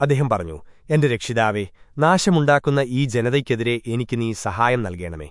അദ്ദേഹം പറഞ്ഞു എന്റെ രക്ഷിതാവേ നാശമുണ്ടാക്കുന്ന ഈ ജനതയ്ക്കെതിരെ എനിക്ക് നീ സഹായം നൽകണമേ.